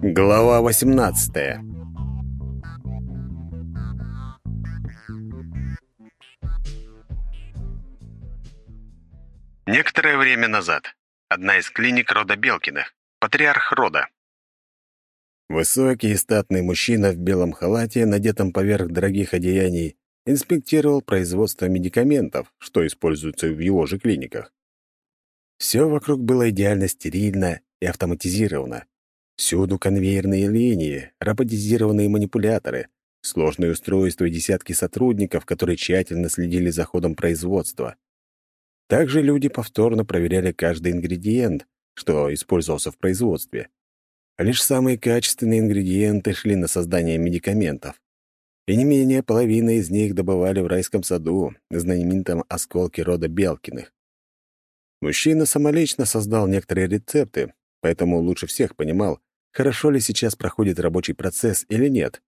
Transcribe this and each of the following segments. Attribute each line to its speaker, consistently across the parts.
Speaker 1: Глава 18
Speaker 2: Некоторое время назад. Одна из клиник рода Белкиных. Патриарх рода.
Speaker 1: Высокий и статный мужчина в белом халате, надетом поверх дорогих одеяний, инспектировал производство медикаментов, что используется в его же клиниках. Все вокруг было идеально стерильно и автоматизировано. Всюду конвейерные линии, роботизированные манипуляторы, сложные устройства и десятки сотрудников, которые тщательно следили за ходом производства. Также люди повторно проверяли каждый ингредиент, что использовался в производстве. Лишь самые качественные ингредиенты шли на создание медикаментов. И не менее половины из них добывали в райском саду, знаменитом осколке рода Белкиных. Мужчина самолично создал некоторые рецепты, поэтому лучше всех понимал, хорошо ли сейчас проходит рабочий процесс или нет.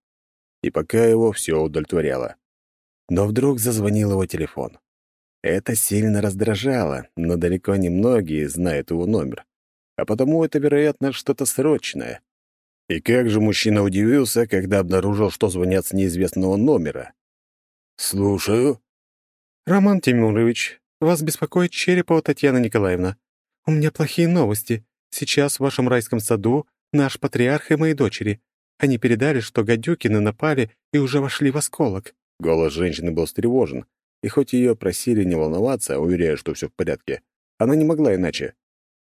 Speaker 1: И пока его все удовлетворяло. Но вдруг зазвонил его телефон. Это сильно раздражало, но далеко не многие знают его номер. А потому это, вероятно, что-то срочное. И как же мужчина удивился, когда обнаружил, что звонят с неизвестного номера. «Слушаю».
Speaker 3: «Роман Тимурович, вас беспокоит Черепова Татьяна Николаевна. У меня плохие новости. Сейчас в вашем райском саду наш патриарх и мои дочери. Они передали, что гадюкины напали и уже вошли в осколок».
Speaker 1: Голос женщины был встревожен, и хоть ее просили не волноваться, уверяя, что все в порядке, она не могла иначе.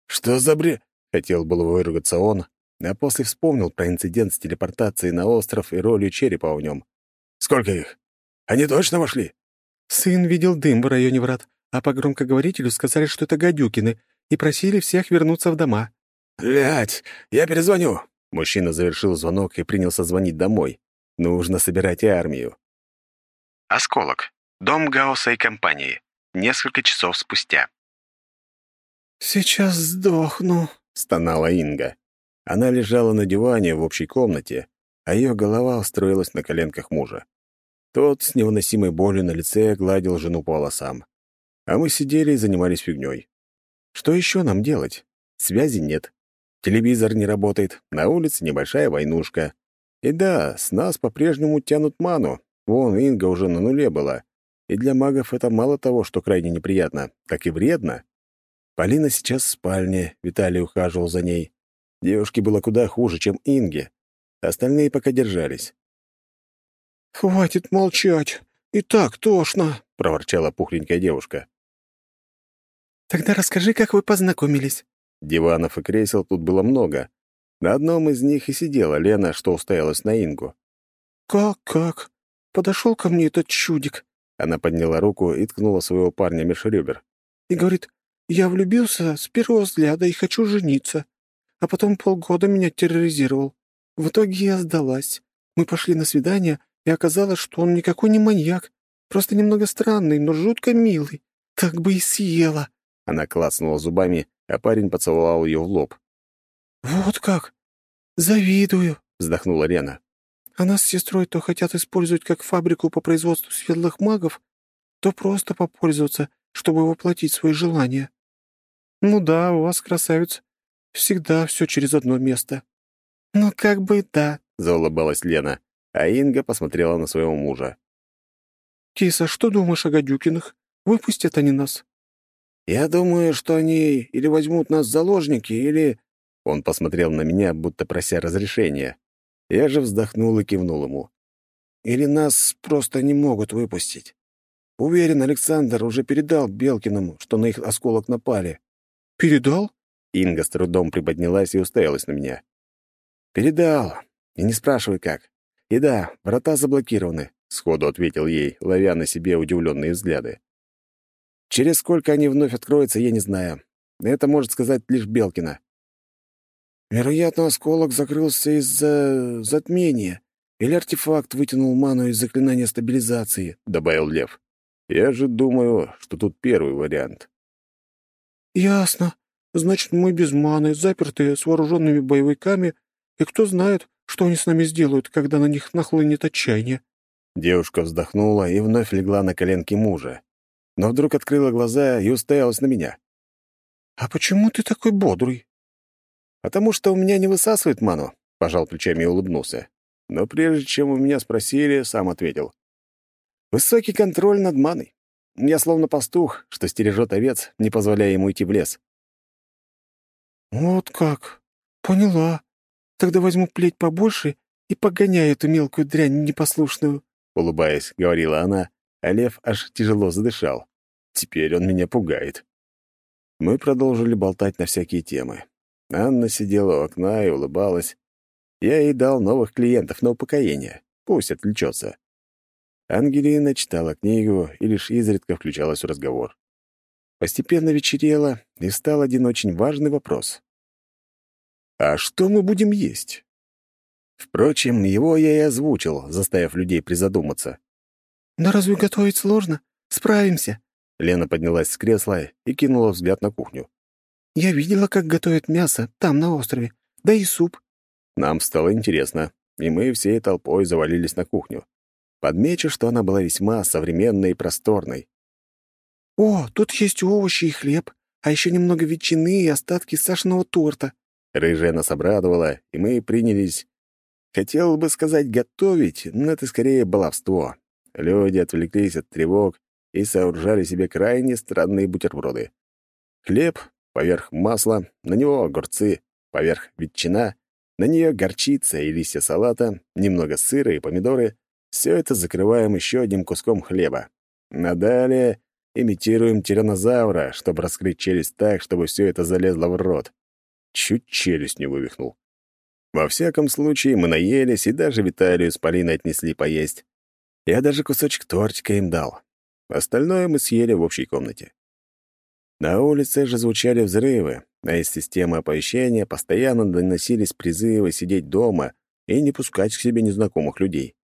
Speaker 1: «Что за бре...» — хотел было выругаться он, а после вспомнил про инцидент с телепортацией на остров и ролью черепа в нем. «Сколько их? Они точно вошли?»
Speaker 3: «Сын видел дым в районе врат, а по громкоговорителю сказали, что это гадюкины, и просили всех вернуться в дома».
Speaker 1: «Блядь, я перезвоню!» Мужчина завершил звонок и принялся звонить домой. Нужно собирать армию.
Speaker 2: Осколок. Дом Гаусса и компании. Несколько часов спустя.
Speaker 3: «Сейчас сдохну», —
Speaker 1: стонала Инга. Она лежала на диване в общей комнате, а ее голова устроилась на коленках мужа. Тот с невыносимой болью на лице гладил жену по волосам. А мы сидели и занимались фигней. Что еще нам делать? Связи нет. Телевизор не работает, на улице небольшая войнушка. И да, с нас по-прежнему тянут ману. Вон, Инга уже на нуле была. И для магов это мало того, что крайне неприятно, так и вредно. Полина сейчас в спальне, Виталий ухаживал за ней. Девушке было куда хуже, чем Инге. Остальные пока держались.
Speaker 3: «Хватит молчать! И так тошно!» — проворчала пухленькая девушка. «Тогда расскажи, как вы познакомились».
Speaker 1: Диванов и кресел тут было много. На одном из них и сидела Лена, что устоялась на Ингу.
Speaker 3: «Как-как? Подошел ко мне этот чудик.
Speaker 1: Она подняла руку и ткнула своего парня меж ребер.
Speaker 3: «И говорит, я влюбился с первого взгляда и хочу жениться. А потом полгода меня терроризировал. В итоге я сдалась. Мы пошли на свидание, и оказалось, что он никакой не маньяк, просто немного странный, но жутко милый. Так бы и съела».
Speaker 1: Она клацнула зубами, а парень поцеловал ее в лоб.
Speaker 3: «Вот как! Завидую!» — вздохнула
Speaker 1: Лена.
Speaker 3: А нас с сестрой то хотят использовать как фабрику по производству светлых магов, то просто попользоваться, чтобы воплотить свои желания. Ну да, у вас, красавиц, всегда все через одно место. Ну как бы да,
Speaker 1: заулыбалась Лена, а Инга посмотрела на своего мужа.
Speaker 3: «Киса, что думаешь о гадюкиных? Выпустят они нас?»
Speaker 1: «Я думаю, что они или возьмут нас в заложники, или...» Он посмотрел на меня, будто прося разрешения. Я же вздохнул и кивнул ему. Или нас просто не могут выпустить. Уверен, Александр уже передал Белкиному, что на их осколок напали.
Speaker 3: «Передал?»
Speaker 1: Инга с трудом приподнялась и уставилась на меня. «Передал. И не спрашивай, как. И да, врата заблокированы», — сходу ответил ей, ловя на себе удивленные взгляды. «Через сколько они вновь откроются, я не знаю. Это может сказать лишь Белкина. Вероятно, осколок закрылся из-за затмения, или артефакт вытянул ману из заклинания стабилизации», — добавил Лев. «Я же думаю, что тут первый вариант».
Speaker 3: «Ясно. Значит, мы без маны, запертые, с вооруженными боевиками, и кто знает, что они с нами сделают, когда на них нахлынет отчаяние».
Speaker 1: Девушка вздохнула и вновь легла на коленки мужа. Но вдруг открыла глаза и уставилась на меня.
Speaker 3: «А почему ты такой бодрый?»
Speaker 1: Потому что у меня не высасывает ману. пожал плечами и улыбнулся. Но прежде чем у меня спросили, сам ответил. «Высокий контроль над маной. Я словно пастух, что стережет овец, не позволяя ему идти в лес».
Speaker 3: «Вот как? Поняла. Тогда возьму плеть побольше и погоняю эту мелкую дрянь непослушную», —
Speaker 1: улыбаясь, говорила она, а лев аж тяжело задышал. «Теперь он меня пугает». Мы продолжили болтать на всякие темы. Анна сидела у окна и улыбалась. Я ей дал новых клиентов на упокоение. Пусть отвлечется. Ангелина читала книгу и лишь изредка включалась в разговор. Постепенно вечерело, и стал один очень важный вопрос. «А что мы будем есть?» Впрочем, его я и озвучил, заставив людей призадуматься.
Speaker 3: «Да разве готовить сложно? Справимся!»
Speaker 1: Лена поднялась с кресла и кинула взгляд на кухню.
Speaker 3: «Я видела, как готовят мясо там, на острове. Да и суп».
Speaker 1: Нам стало интересно, и мы всей толпой завалились на кухню. Подмечу, что она была весьма современной и просторной.
Speaker 3: «О, тут есть овощи и хлеб, а еще немного ветчины и остатки сашного торта».
Speaker 1: Рыжая нас обрадовала, и мы принялись... Хотел бы сказать «готовить», но это скорее баловство. Люди отвлеклись от тревог и сооружали себе крайне странные бутерброды. Хлеб, поверх масла, на него огурцы, поверх ветчина, на нее горчица и листья салата, немного сыра и помидоры. Все это закрываем еще одним куском хлеба. А далее имитируем тираннозавра, чтобы раскрыть челюсть так, чтобы все это залезло в рот. Чуть челюсть не вывихнул. Во всяком случае, мы наелись, и даже Виталию с Полиной отнесли поесть. Я даже кусочек тортика им дал. Остальное мы съели в общей комнате. На улице же звучали взрывы, а из системы оповещения постоянно доносились призывы сидеть дома и не пускать к себе незнакомых людей.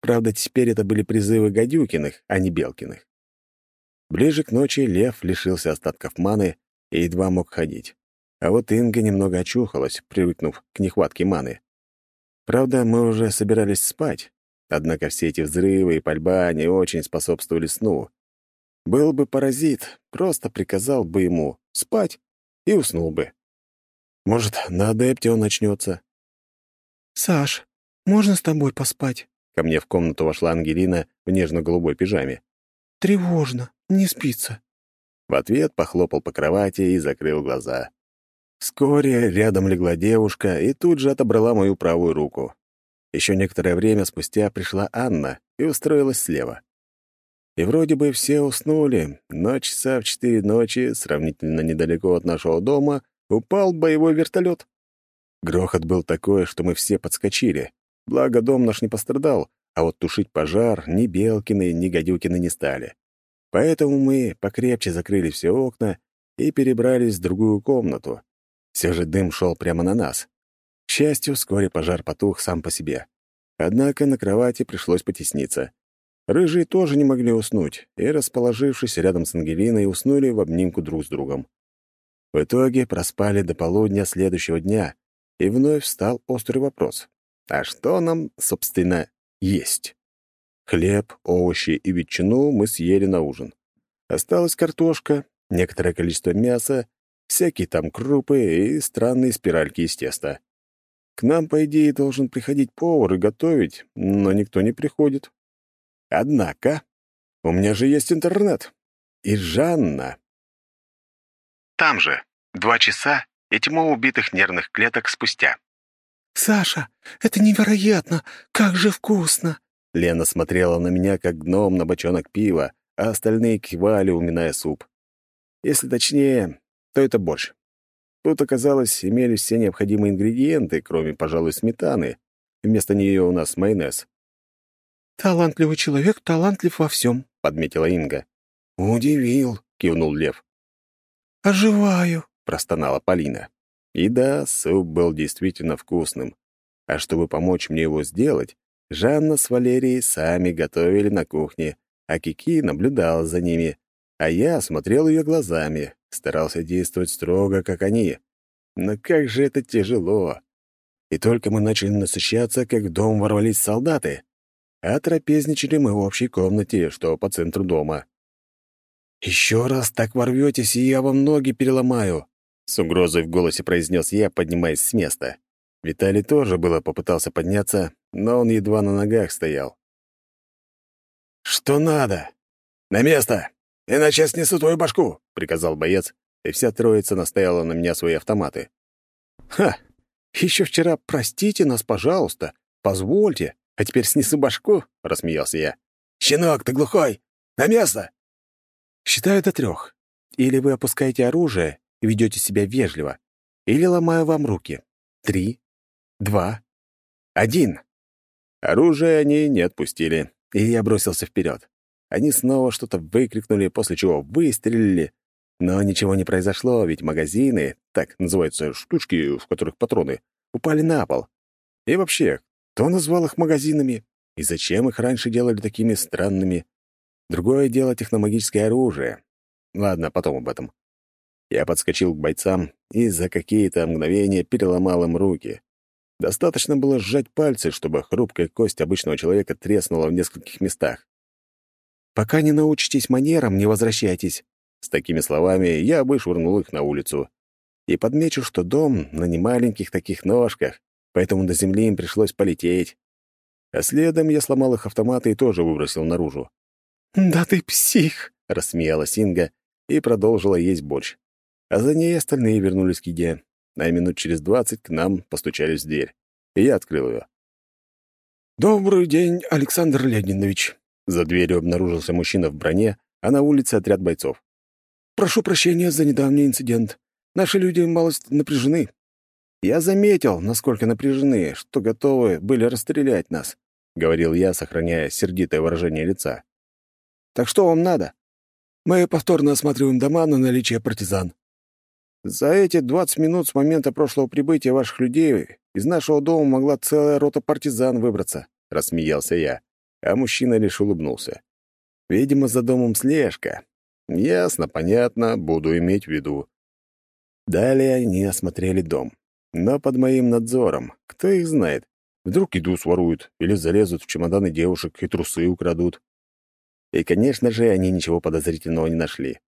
Speaker 1: Правда, теперь это были призывы Гадюкиных, а не Белкиных. Ближе к ночи Лев лишился остатков маны и едва мог ходить. А вот Инга немного очухалась, привыкнув к нехватке маны. Правда, мы уже собирались спать, однако все эти взрывы и пальба не очень способствовали сну. Был бы паразит, просто приказал бы ему спать и уснул бы. Может, на адепте он начнется.
Speaker 3: «Саш, можно с тобой поспать?»
Speaker 1: Ко мне в комнату вошла Ангелина в нежно-голубой пижаме.
Speaker 3: «Тревожно, не спится».
Speaker 1: В ответ похлопал по кровати и закрыл глаза. Вскоре рядом легла девушка и тут же отобрала мою правую руку. Еще некоторое время спустя пришла Анна и устроилась слева. И вроде бы все уснули, но часа в четыре ночи, сравнительно недалеко от нашего дома, упал боевой вертолет. Грохот был такой, что мы все подскочили. Благо, дом наш не пострадал, а вот тушить пожар ни Белкины, ни Гадюкины не стали. Поэтому мы покрепче закрыли все окна и перебрались в другую комнату. Все же дым шел прямо на нас. К счастью, вскоре пожар потух сам по себе. Однако на кровати пришлось потесниться. Рыжие тоже не могли уснуть, и, расположившись рядом с Ангелиной, уснули в обнимку друг с другом. В итоге проспали до полудня следующего дня, и вновь встал острый вопрос. А что нам, собственно, есть? Хлеб, овощи и ветчину мы съели на ужин. Осталась картошка, некоторое количество мяса, всякие там крупы и странные спиральки из теста. К нам, по идее, должен приходить повар и готовить, но никто не приходит. Однако у меня же есть интернет. И Жанна.
Speaker 2: Там же. Два часа и тьма убитых нервных клеток спустя.
Speaker 3: «Саша, это невероятно! Как же вкусно!»
Speaker 1: Лена смотрела на меня, как гном на бочонок пива, а остальные кивали, уминая суп. Если точнее, то это борщ. Тут, оказалось, имелись все необходимые ингредиенты, кроме, пожалуй, сметаны. Вместо нее у нас майонез.
Speaker 3: «Талантливый человек талантлив во всем», —
Speaker 1: подметила Инга. «Удивил», — кивнул Лев.
Speaker 3: «Оживаю», —
Speaker 1: простонала Полина. И да, суп был действительно вкусным. А чтобы помочь мне его сделать, Жанна с Валерией сами готовили на кухне, а Кики наблюдала за ними, а я смотрел ее глазами, старался действовать строго, как они. Но как же это тяжело! И только мы начали насыщаться, как в дом ворвались солдаты а трапезничали мы в общей комнате, что по центру дома. «Еще раз так ворветесь, и я вам ноги переломаю», — с угрозой в голосе произнес я, поднимаясь с места. Виталий тоже было попытался подняться, но он едва на ногах стоял. «Что надо? На место! Иначе я снесу твою башку!» — приказал боец, и вся троица настояла на меня свои автоматы. «Ха! Еще вчера простите нас, пожалуйста, позвольте, а теперь снесу башку?» — рассмеялся я. «Щенок, ты глухой! На место!» «Считаю до трех. Или вы опускаете оружие и ведете себя вежливо, или ломаю вам руки. Три, два, один!» Оружие они не отпустили, и я бросился вперед. Они снова что-то выкрикнули, после чего выстрелили. Но ничего не произошло, ведь магазины, так называются штучки, в которых патроны, упали на пол. И вообще, кто назвал их магазинами? И зачем их раньше делали такими странными? Другое дело техномагическое оружие. Ладно, потом об этом. Я подскочил к бойцам и за какие-то мгновения переломал им руки. Достаточно было сжать пальцы, чтобы хрупкая кость обычного человека треснула в нескольких местах. «Пока не научитесь манерам, не возвращайтесь». С такими словами я вышвырнул их на улицу. И подмечу, что дом на немаленьких таких ножках, поэтому до земли им пришлось полететь. А следом я сломал их автоматы и тоже выбросил наружу.
Speaker 3: «Да ты псих!»
Speaker 1: — рассмеялась Инга и продолжила есть борщ. А за ней остальные вернулись к еде, а минут через двадцать к нам постучались в дверь, и я открыл ее.
Speaker 3: «Добрый день, Александр Леонидович!»
Speaker 1: За дверью обнаружился мужчина в броне, а на улице отряд бойцов.
Speaker 3: «Прошу прощения за недавний инцидент. Наши люди малость напряжены».
Speaker 1: «Я заметил, насколько напряжены, что готовы были расстрелять нас», — говорил я, сохраняя сердитое выражение лица. «Так что вам надо?»
Speaker 3: «Мы повторно осматриваем дома на наличие партизан».
Speaker 1: «За эти двадцать минут с момента прошлого прибытия ваших людей из нашего дома могла целая рота партизан выбраться», — рассмеялся я а мужчина лишь улыбнулся. Видимо, за домом слежка. Ясно, понятно, буду иметь в виду. Далее они осмотрели дом. Но под моим надзором. Кто их знает? Вдруг еду своруют или залезут в чемоданы девушек и трусы украдут. И, конечно же, они ничего подозрительного не нашли.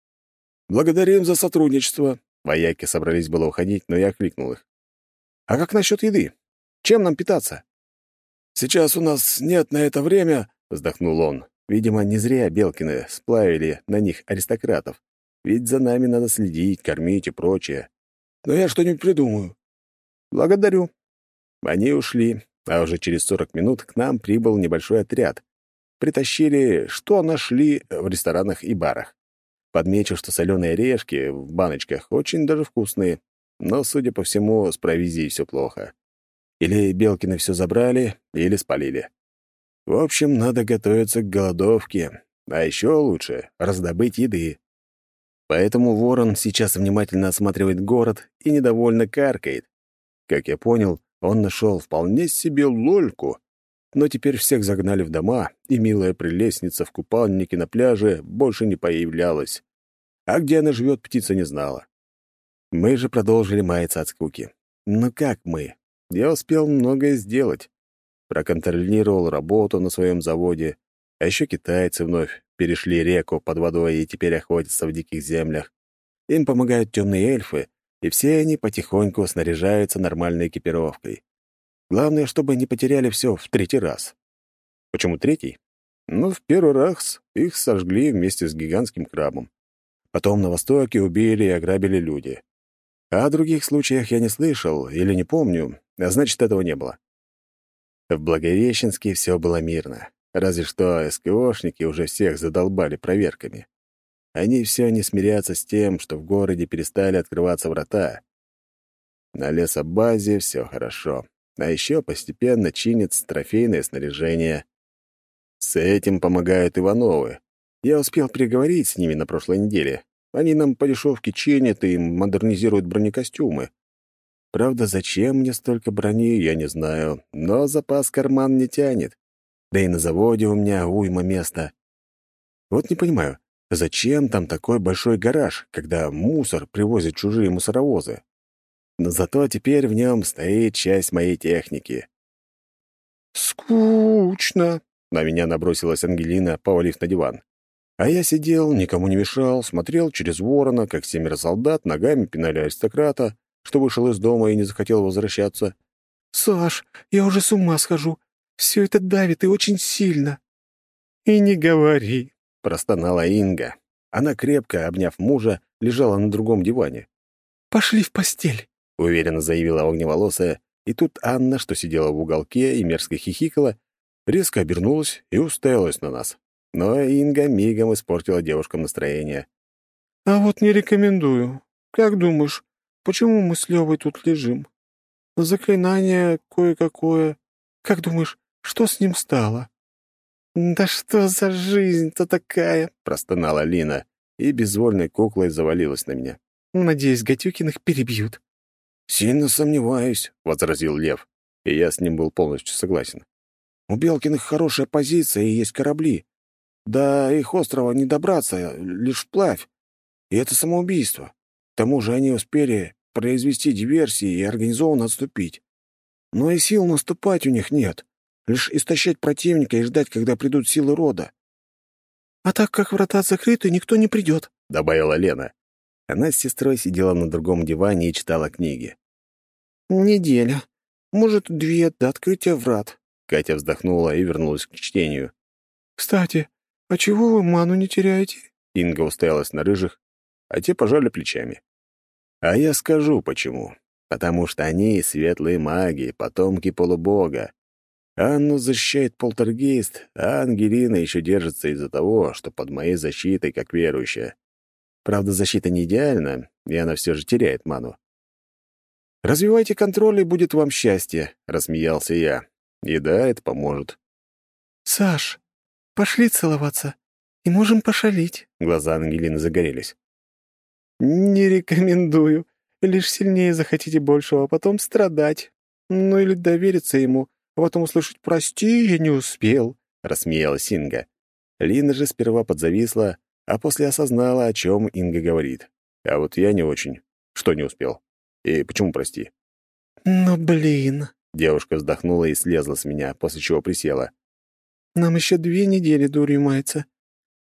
Speaker 3: «Благодарим за сотрудничество».
Speaker 1: Вояки собрались было уходить, но я окликнул их. «А как насчет еды? Чем нам питаться?»
Speaker 3: «Сейчас у нас нет на это время», — вздохнул он.
Speaker 1: «Видимо, не зря Белкины сплавили на них аристократов. Ведь за нами надо следить, кормить и прочее.
Speaker 3: Но я что-нибудь придумаю».
Speaker 1: «Благодарю». Они ушли, а уже через сорок минут к нам прибыл небольшой отряд. Притащили, что нашли в ресторанах и барах. Подмечу, что соленые орешки в баночках очень даже вкусные, но, судя по всему, с провизией все плохо. Или Белкины все забрали, или спалили. В общем, надо готовиться к голодовке, а еще лучше — раздобыть еды. Поэтому ворон сейчас внимательно осматривает город и недовольно каркает. Как я понял, он нашел вполне себе лольку, но теперь всех загнали в дома, и милая прелестница в купальнике на пляже больше не появлялась. А где она живет, птица не знала. Мы же продолжили маяться от скуки. Но как мы? Я успел многое сделать. Проконтролировал работу на своем заводе, а еще китайцы вновь перешли реку под водой и теперь охотятся в диких землях. Им помогают темные эльфы, и все они потихоньку снаряжаются нормальной экипировкой. Главное, чтобы не потеряли все в третий раз. Почему третий? Ну, в первый раз их сожгли вместе с гигантским крабом. Потом на востоке убили и ограбили люди. А о других случаях я не слышал или не помню, а значит, этого не было. В Благовещенске все было мирно, разве что СКОшники уже всех задолбали проверками. Они все не смирятся с тем, что в городе перестали открываться врата. На лесобазе все хорошо, а еще постепенно чинится трофейное снаряжение. С этим помогают Ивановы. Я успел переговорить с ними на прошлой неделе, они нам по дешевке чинят и модернизируют бронекостюмы. Правда, зачем мне столько брони, я не знаю, но запас карман не тянет. Да и на заводе у меня уйма места. Вот не понимаю, зачем там такой большой гараж, когда мусор привозят чужие мусоровозы? Но зато теперь в нем стоит часть моей техники.
Speaker 3: «Скучно!» — на меня набросилась Ангелина, повалив на диван.
Speaker 1: А я сидел, никому не мешал, смотрел через ворона, как семеро солдат ногами пинали аристократа, что вышел из дома и не захотел возвращаться.
Speaker 3: «Саш, я уже с ума схожу. Все это давит и очень сильно». «И не говори», — простонала Инга. Она, крепко обняв мужа, лежала на другом диване.
Speaker 4: «Пошли в постель», —
Speaker 3: уверенно заявила огневолосая, и тут Анна, что сидела в уголке и мерзко хихикала, резко обернулась и уставилась на нас. Но Инга мигом испортила девушкам настроение.
Speaker 4: «А вот не рекомендую. Как думаешь, почему мы с Левой тут лежим? Заклинание кое-какое. Как думаешь, что с ним стало?»
Speaker 3: «Да что за жизнь-то такая?» — простонала Лина и безвольной куклой завалилась на меня.
Speaker 4: «Надеюсь, Гатюкиных перебьют».
Speaker 3: «Сильно сомневаюсь», — возразил Лев, и я с ним был полностью согласен. «У Белкиных хорошая позиция и есть корабли. Да их острова не добраться, лишь вплавь. И это самоубийство. К тому же они успели произвести диверсии и организованно отступить. Но и сил наступать у них нет. Лишь истощать противника и ждать, когда придут силы рода.
Speaker 4: «А так как врата закрыты, никто не придет», —
Speaker 3: добавила Лена. Она с сестрой сидела на другом диване и читала книги.
Speaker 4: «Неделя. Может, две до открытия врат».
Speaker 3: Катя вздохнула и вернулась к чтению.
Speaker 4: «Кстати, а чего вы ману не теряете?»
Speaker 3: Инга уставилась на рыжих, а те пожали плечами. «А я скажу, почему. Потому что они — светлые маги, потомки полубога. Анну защищает полтергейст, а Ангелина еще держится из-за того, что под моей защитой, как верующая. Правда, защита не идеальна, и она все же теряет ману. «Развивайте контроль, и будет вам счастье», — рассмеялся я. «И да, это поможет».
Speaker 4: «Саш, пошли целоваться, и можем пошалить».
Speaker 3: Глаза Ангелины загорелись.
Speaker 4: «Не рекомендую. Лишь сильнее захотите большего, а потом страдать. Ну или довериться ему, а потом услышать «прости, я не успел», —
Speaker 3: рассмеялась Инга. Лина же сперва подзависла, а после осознала, о чем Инга говорит. А вот я не очень. Что не успел? И почему прости?
Speaker 4: «Ну, блин!»
Speaker 3: — девушка вздохнула и слезла с меня, после чего присела.
Speaker 4: «Нам еще две недели дурью мается.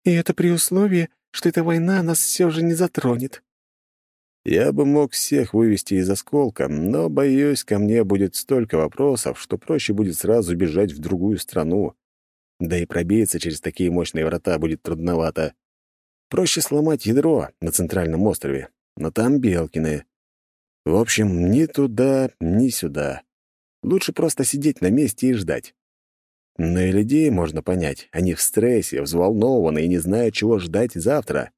Speaker 4: И это при условии, что эта война нас все же не затронет».
Speaker 3: Я бы мог всех вывести из осколка, но, боюсь, ко мне будет столько вопросов, что проще будет сразу бежать в другую страну. Да и пробиться через такие мощные врата будет трудновато. Проще сломать ядро на центральном острове, но там Белкины. В общем, ни туда, ни сюда. Лучше просто сидеть на месте и ждать. Но и людей можно понять. Они в стрессе, взволнованы и не знают, чего ждать завтра.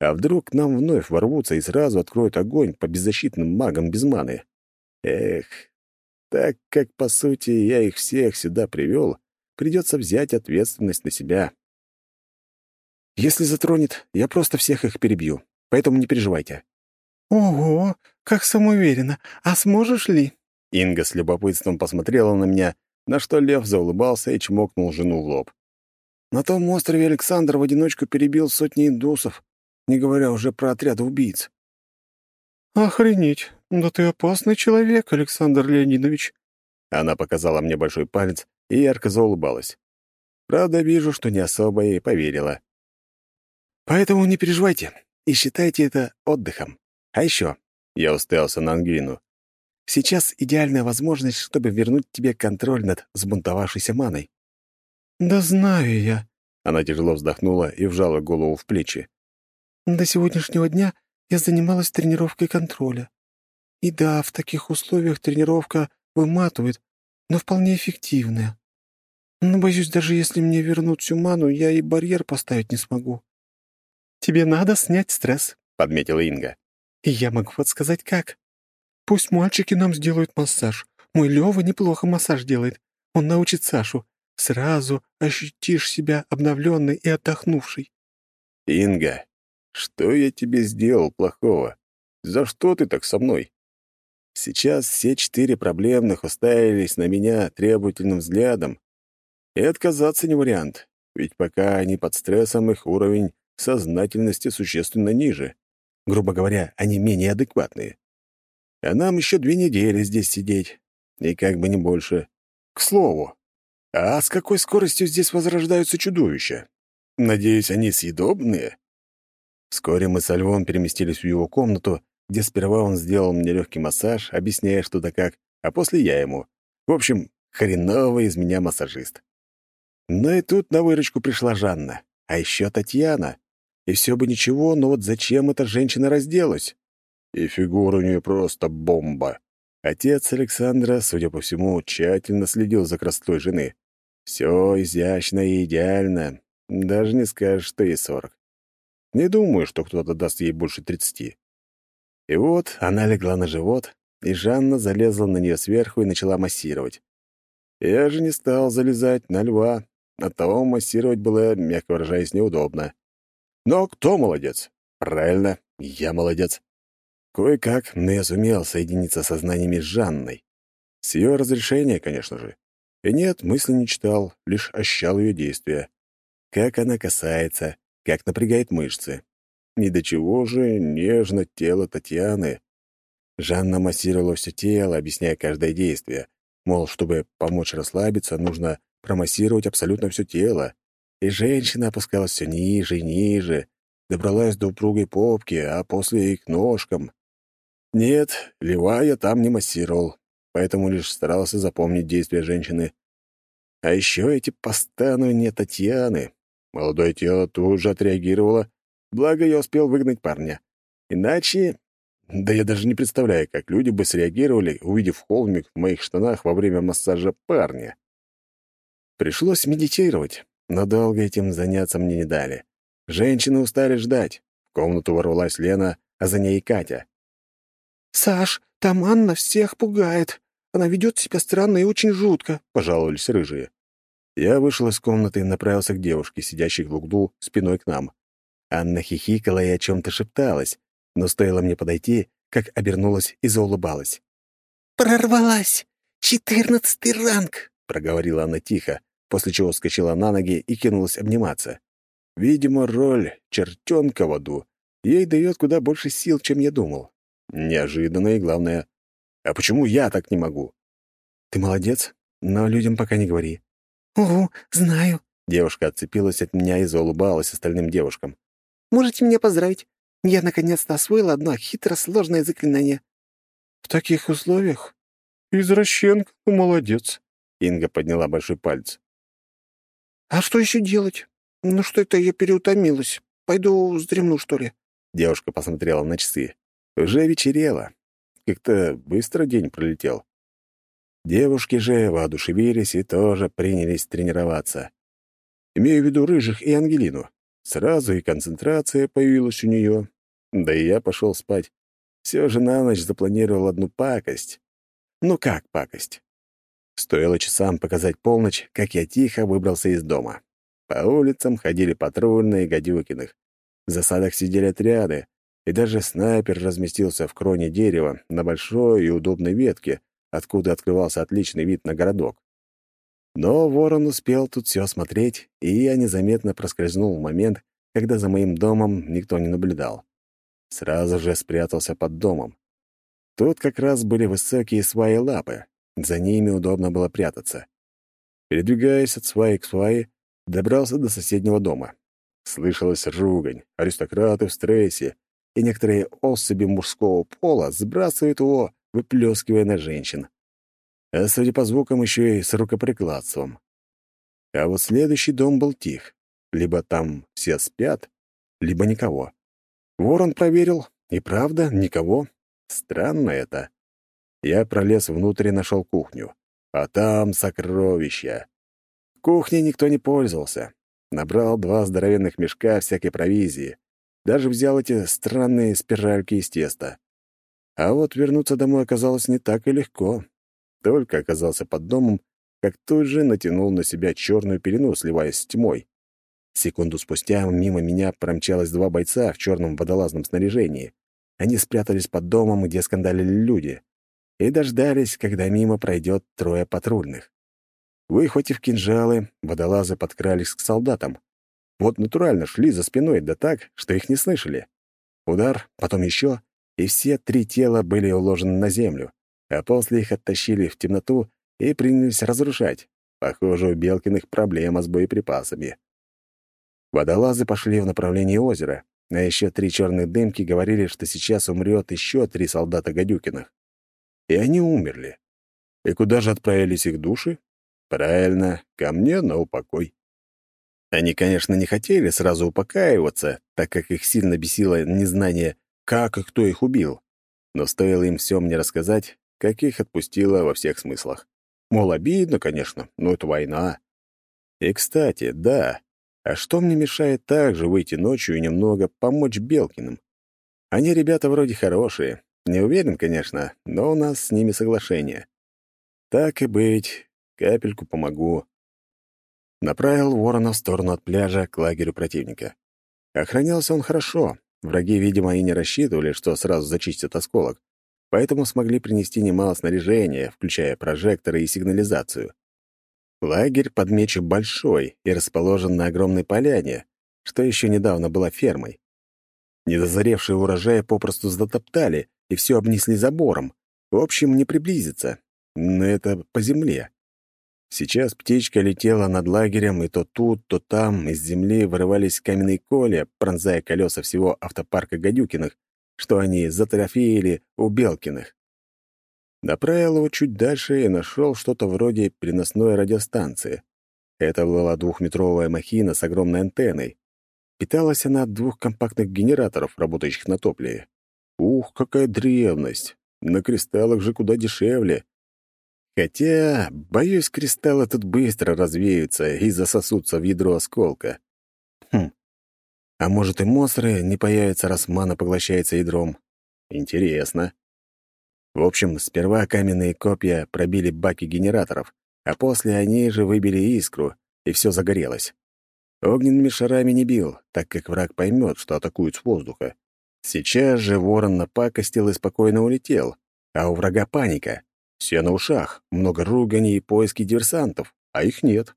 Speaker 3: А вдруг к нам вновь ворвутся и сразу откроют огонь по беззащитным магам без маны? Эх, так как, по сути, я их всех сюда привел, придется взять ответственность на себя. Если затронет, я просто всех их перебью, поэтому не переживайте.
Speaker 4: «Ого, как самоуверенно! А сможешь ли?»
Speaker 3: Инга с любопытством посмотрела на меня, на что Лев заулыбался и чмокнул жену в лоб. «На том острове Александр в одиночку перебил сотни индусов не говоря уже про отряд убийц.
Speaker 4: «Охренеть! Да ты опасный человек, Александр Леонидович!»
Speaker 3: Она показала мне большой палец и ярко заулыбалась. Правда, вижу, что не особо ей поверила. «Поэтому не переживайте и считайте это отдыхом. А еще, я уставился на Ангелину, сейчас идеальная возможность, чтобы вернуть тебе контроль над сбунтовавшейся маной».
Speaker 4: «Да знаю я», —
Speaker 3: она тяжело вздохнула и вжала голову в плечи.
Speaker 4: До сегодняшнего дня я занималась тренировкой контроля. И да, в таких условиях тренировка выматывает, но вполне эффективная. Но, боюсь, даже если мне вернут всю ману, я и барьер поставить не смогу. «Тебе надо снять стресс», — подметила Инга. «И я могу подсказать, как. Пусть мальчики нам сделают массаж. Мой Лёва неплохо массаж делает. Он научит Сашу. Сразу ощутишь себя обновленной и отдохнувшей».
Speaker 3: «Инга, что я тебе сделал плохого? За что ты так со мной? Сейчас все четыре проблемных уставились на меня требовательным взглядом. И отказаться не вариант, ведь пока они под стрессом, их уровень сознательности существенно ниже. Грубо говоря, они менее адекватные. А нам еще две недели здесь сидеть, и как бы не больше. К слову, а с какой скоростью здесь возрождаются чудовища? Надеюсь, они съедобные? Вскоре мы со Львом переместились в его комнату, где сперва он сделал мне легкий массаж, объясняя, что да как,
Speaker 1: а после я ему. В общем, хреновый из меня массажист. Но и тут на выручку пришла Жанна, а еще Татьяна. И все бы ничего, но вот зачем эта женщина разделась? И фигура у нее просто бомба. Отец Александра, судя по всему, тщательно следил за красотой жены. Все изящно и идеально. Даже не скажешь, что ей сорок. Не думаю, что кто-то даст ей больше тридцати. И вот она легла на живот, и Жанна залезла на нее сверху и начала массировать. Я же не стал залезать на льва, оттого массировать было, мягко выражаясь, неудобно. Но кто молодец? Правильно, я молодец. Кое-как, но я сумел соединиться со знаниями с Жанной. С ее разрешения, конечно же. И нет, мысли не читал, лишь ощущал ее действия. Как она касается, как напрягает мышцы. Ни до чего же нежно тело Татьяны. Жанна массировала все тело, объясняя каждое действие. Мол, чтобы помочь расслабиться, нужно промассировать абсолютно все тело. И женщина опускалась все ниже и ниже, добралась до упругой попки, а после и к ножкам. Нет, лева я там не массировал, поэтому лишь старался запомнить действия женщины. А еще эти постановления Татьяны. Молодое тело тут же отреагировало, благо я успел выгнать парня. Иначе... Да я даже не представляю, как люди бы среагировали, увидев холмик в моих штанах во время массажа парня. Пришлось медитировать, но долго этим заняться мне не дали. Женщины устали ждать. В комнату ворвалась Лена, а за ней Катя.
Speaker 3: «Саш, там Анна всех пугает. Она ведет себя странно и очень жутко», —
Speaker 1: пожаловались рыжие. Я вышел из комнаты и направился к девушке, сидящей в углу, спиной к нам. Анна хихикала и о чем-то шепталась, но стоило мне подойти, как обернулась и заулыбалась.
Speaker 5: «Прорвалась! Четырнадцатый ранг!»
Speaker 1: — проговорила она тихо, после чего вскочила на ноги и кинулась обниматься. Видимо, роль чертенка в аду ей дает куда больше сил, чем я думал. Неожиданно и главное, а почему я так не могу? Ты молодец, но людям пока не говори.
Speaker 5: Угу, знаю.
Speaker 1: Девушка отцепилась от меня и заулыбалась остальным девушкам.
Speaker 5: Можете меня поздравить. Я наконец-то освоила одно хитро сложное заклинание.
Speaker 3: В таких условиях извращенка молодец.
Speaker 1: Инга подняла большой палец.
Speaker 3: А что еще делать? Ну что это я переутомилась? Пойду вздремну, что ли?
Speaker 1: Девушка посмотрела на часы. Уже вечерело. Как-то быстро день пролетел. Девушки же воодушевились и тоже принялись тренироваться. Имею в виду рыжих и Ангелину. Сразу и концентрация появилась у нее. Да и я пошел спать. Все же на ночь запланировал одну пакость. Ну как пакость? Стоило часам показать полночь, как я тихо выбрался из дома. По улицам ходили патрульные Гадюкиных. В засадах сидели отряды, и даже снайпер разместился в кроне дерева на большой и удобной ветке, откуда открывался отличный вид на городок. Но ворон успел тут все осмотреть, и я незаметно проскользнул в момент, когда за моим домом никто не наблюдал. Сразу же спрятался под домом. Тут как раз были высокие сваи лапы, за ними удобно было прятаться. Передвигаясь от сваи к сваи, добрался до соседнего дома. Слышалась ругань, аристократы в стрессе, и некоторые особи мужского пола сбрасывают его, выплескивая на женщин. А судя по звукам, еще и с рукоприкладством. А вот следующий дом был тих. Либо там все спят, либо никого. Ворон проверил, и правда, никого. Странно это. Я пролез внутрь и нашел кухню. А там сокровища. Кухней никто не пользовался. Набрал два здоровенных мешка всякой провизии. Даже взял эти странные спиральки из теста. А вот вернуться домой оказалось не так и легко. Только оказался под домом, как тут же натянул на себя черную пелену, сливаясь с тьмой. Секунду спустя мимо меня промчалось два бойца в черном водолазном снаряжении. Они спрятались под домом, где скандалили люди, и дождались, когда мимо пройдет трое патрульных. Выхватив кинжалы, водолазы подкрались к солдатам. Вот натурально шли за спиной, да так, что их не слышали. Удар, потом еще, и все три тела были уложены на землю, а после их оттащили в темноту и принялись разрушать. Похоже, у Белкиных проблема с боеприпасами. Водолазы пошли в направлении озера, а еще три черных дымки говорили, что сейчас умрет еще три солдата Гадюкиных. И они умерли. И куда же отправились их души? Правильно, ко мне на упокой. Они, конечно, не хотели сразу упокаиваться, так как их сильно бесило незнание, как и кто их убил. Но стоило им все мне рассказать, как их отпустило во всех смыслах. Мол, обидно, конечно, но это война. И, кстати, да, а что мне мешает также выйти ночью и немного помочь Белкиным? Они ребята вроде хорошие, не уверен, конечно, но у нас с ними соглашение. Так и быть, капельку помогу. Направил ворона в сторону от пляжа к лагерю противника. Охранялся он хорошо. Враги, видимо, и не рассчитывали, что сразу зачистят осколок, поэтому смогли принести немало снаряжения, включая прожекторы и сигнализацию. Лагерь под мечу большой и расположен на огромной поляне, что еще недавно была фермой. Недозаревшие урожаи попросту затоптали и все обнесли забором. В общем, не приблизиться. Но это по земле. Сейчас птичка летела над лагерем, и то тут, то там из земли вырывались каменные коля, пронзая колеса всего автопарка Гадюкиных, что они затрофеили у Белкиных. Направил его чуть дальше и нашел что-то вроде переносной радиостанции. Это была двухметровая махина с огромной антенной. Питалась она от двух компактных генераторов, работающих на топливе. Ух, какая древность! На кристаллах же куда дешевле. Хотя, боюсь, кристаллы тут быстро развеются и засосутся в ядро осколка. Хм. А может, и монстры не появятся, раз мана поглощается ядром? Интересно. В общем, сперва каменные копья пробили баки генераторов, а после они же выбили искру, и все загорелось. Огненными шарами не бил, так как враг поймет, что атакуют с воздуха. Сейчас же ворон напакостил и спокойно улетел, а у врага паника. Все на ушах, много руганий и поиски диверсантов, а их нет.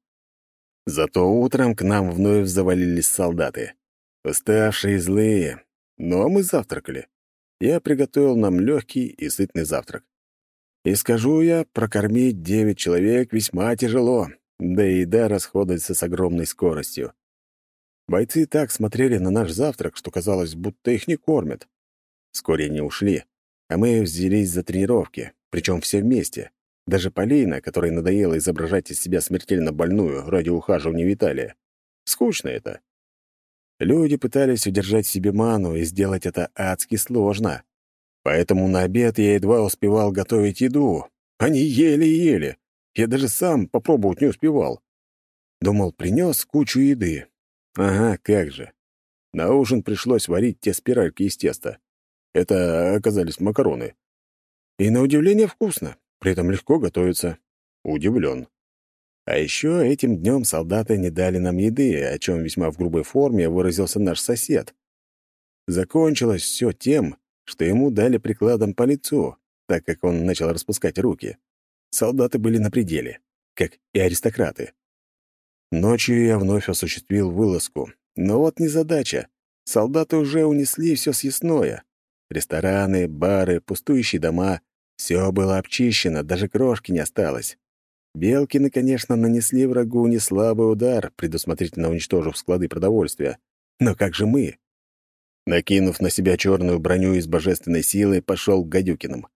Speaker 1: Зато утром к нам вновь завалились солдаты. Уставшие и злые, но мы завтракали я приготовил нам легкий и сытный завтрак. И скажу я, прокормить девять человек весьма тяжело, да и еда расходуется с огромной скоростью. Бойцы так смотрели на наш завтрак, что казалось, будто их не кормят. Вскоре они ушли, а мы взялись за тренировки, причем все вместе. Даже Полина, которой надоело изображать из себя смертельно больную ради ухаживания Виталия. Скучно это. Люди пытались удержать себе ману, и сделать это адски сложно. Поэтому на обед я едва успевал готовить еду. Они ели-ели. Я даже сам попробовать не успевал. Думал, принес кучу еды. Ага, как же. На ужин пришлось варить те спиральки из теста. Это оказались макароны. И на удивление вкусно, при этом легко готовится. Удивлен. А еще этим днем солдаты не дали нам еды, о чем весьма в грубой форме выразился наш сосед. Закончилось все тем, что ему дали прикладом по лицу, так как он начал распускать руки. Солдаты были на пределе, как и аристократы. Ночью я вновь осуществил вылазку, но вот незадача. Солдаты уже унесли все съестное. Рестораны, бары, пустующие дома — все было обчищено, даже крошки не осталось. Белкины, конечно, нанесли врагу неслабый удар, предусмотрительно уничтожив склады продовольствия. Но как же мы? Накинув на себя черную броню из божественной силы, пошел к Гадюкиным.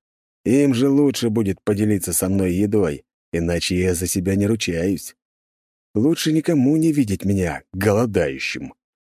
Speaker 1: Им же лучше будет поделиться со мной едой, иначе я за себя не ручаюсь. Лучше никому не видеть меня голодающим.